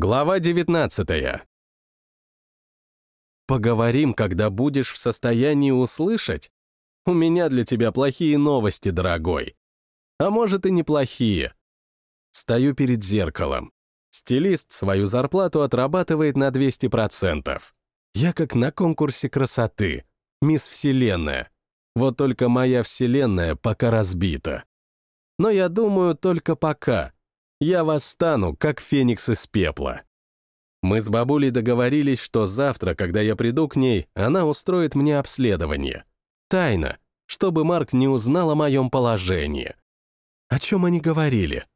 Глава 19 Поговорим, когда будешь в состоянии услышать? У меня для тебя плохие новости, дорогой. А может и неплохие. Стою перед зеркалом. Стилист свою зарплату отрабатывает на 200%. Я как на конкурсе красоты. Мисс Вселенная. Вот только моя Вселенная пока разбита. Но я думаю, только пока. Я восстану, как феникс из пепла. Мы с бабулей договорились, что завтра, когда я приду к ней, она устроит мне обследование. Тайно, чтобы Марк не узнал о моем положении. О чем они говорили?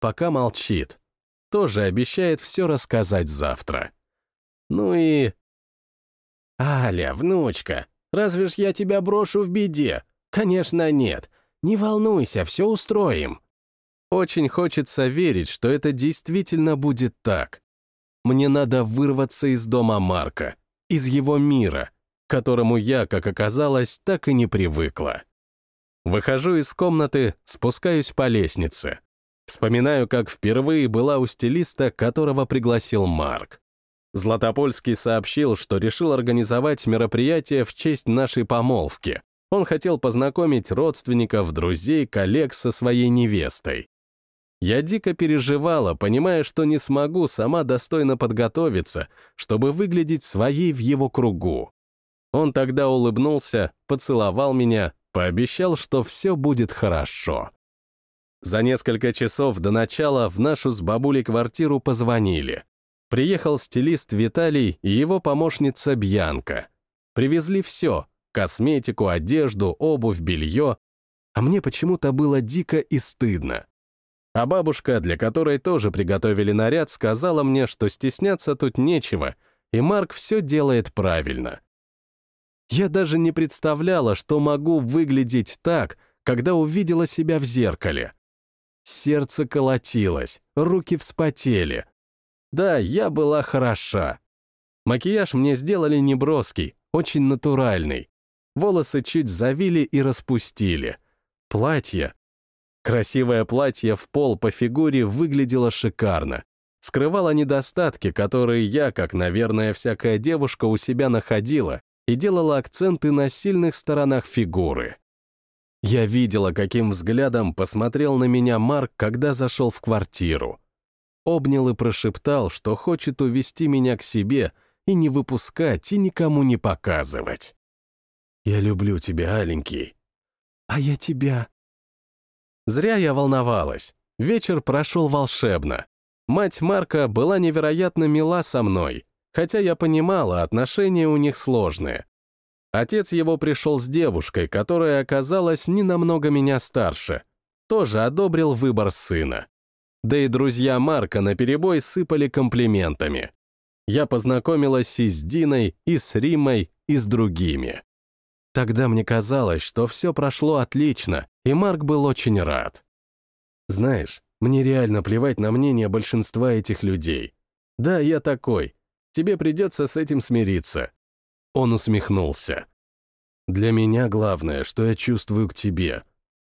Пока молчит. Тоже обещает все рассказать завтра. Ну и... «Аля, внучка, разве ж я тебя брошу в беде? Конечно, нет. Не волнуйся, все устроим». Очень хочется верить, что это действительно будет так. Мне надо вырваться из дома Марка, из его мира, к которому я, как оказалось, так и не привыкла. Выхожу из комнаты, спускаюсь по лестнице. Вспоминаю, как впервые была у стилиста, которого пригласил Марк. Златопольский сообщил, что решил организовать мероприятие в честь нашей помолвки. Он хотел познакомить родственников, друзей, коллег со своей невестой. Я дико переживала, понимая, что не смогу сама достойно подготовиться, чтобы выглядеть своей в его кругу. Он тогда улыбнулся, поцеловал меня, пообещал, что все будет хорошо. За несколько часов до начала в нашу с бабулей квартиру позвонили. Приехал стилист Виталий и его помощница Бьянка. Привезли все — косметику, одежду, обувь, белье. А мне почему-то было дико и стыдно. А бабушка, для которой тоже приготовили наряд, сказала мне, что стесняться тут нечего, и Марк все делает правильно. Я даже не представляла, что могу выглядеть так, когда увидела себя в зеркале. Сердце колотилось, руки вспотели. Да, я была хороша. Макияж мне сделали неброский, очень натуральный. Волосы чуть завили и распустили. Платье Красивое платье в пол по фигуре выглядело шикарно. Скрывало недостатки, которые я, как, наверное, всякая девушка у себя находила, и делала акценты на сильных сторонах фигуры. Я видела, каким взглядом посмотрел на меня Марк, когда зашел в квартиру. Обнял и прошептал, что хочет увести меня к себе и не выпускать, и никому не показывать. «Я люблю тебя, Аленький». «А я тебя», Зря я волновалась. Вечер прошел волшебно. Мать Марка была невероятно мила со мной, хотя я понимала, отношения у них сложные. Отец его пришел с девушкой, которая оказалась не намного меня старше. Тоже одобрил выбор сына. Да и друзья Марка наперебой сыпали комплиментами. Я познакомилась и с Диной, и с Римой, и с другими. Тогда мне казалось, что все прошло отлично, и Марк был очень рад. Знаешь, мне реально плевать на мнение большинства этих людей. Да, я такой. Тебе придется с этим смириться. Он усмехнулся. Для меня главное, что я чувствую к тебе.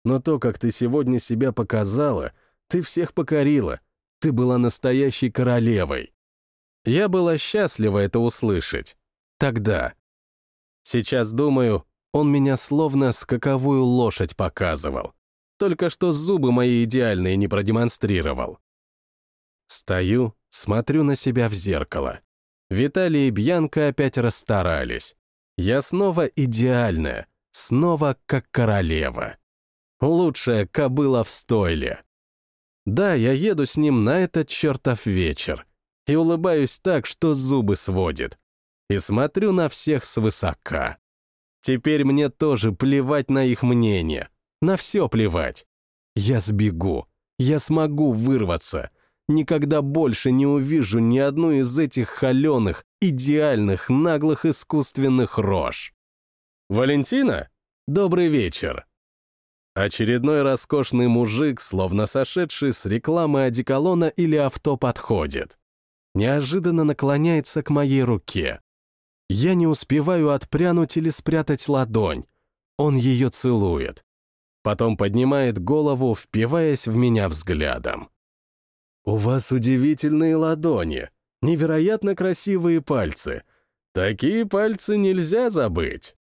Но то, как ты сегодня себя показала, ты всех покорила. Ты была настоящей королевой. Я была счастлива это услышать. Тогда. Сейчас думаю, он меня словно скаковую лошадь показывал. Только что зубы мои идеальные не продемонстрировал. Стою, смотрю на себя в зеркало. Виталий и Бьянка опять расстарались. Я снова идеальная, снова как королева. Лучшая кобыла в стойле. Да, я еду с ним на этот чертов вечер и улыбаюсь так, что зубы сводит. И смотрю на всех свысока. Теперь мне тоже плевать на их мнение. На все плевать. Я сбегу. Я смогу вырваться. Никогда больше не увижу ни одну из этих холеных, идеальных, наглых искусственных рож. «Валентина? Добрый вечер!» Очередной роскошный мужик, словно сошедший с рекламы одеколона или авто, подходит. Неожиданно наклоняется к моей руке. Я не успеваю отпрянуть или спрятать ладонь. Он ее целует. Потом поднимает голову, впиваясь в меня взглядом. У вас удивительные ладони, невероятно красивые пальцы. Такие пальцы нельзя забыть.